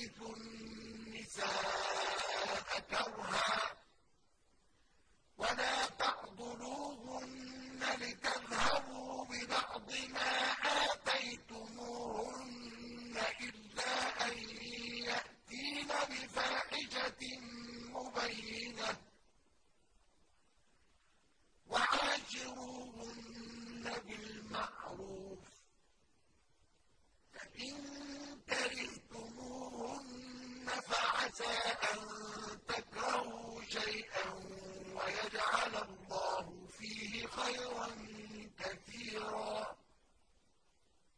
ترث النساء كرها ولا تعضلوهن لتذهبوا ببعض ما آتيتموهن إلا أن يأتين بفاحشة مبينة. أَن تَكْرَهُوا شَيْئًا وَيَجْعَلَ اللَّهُ فِيهِ خَيْرًا كَثِيرًا.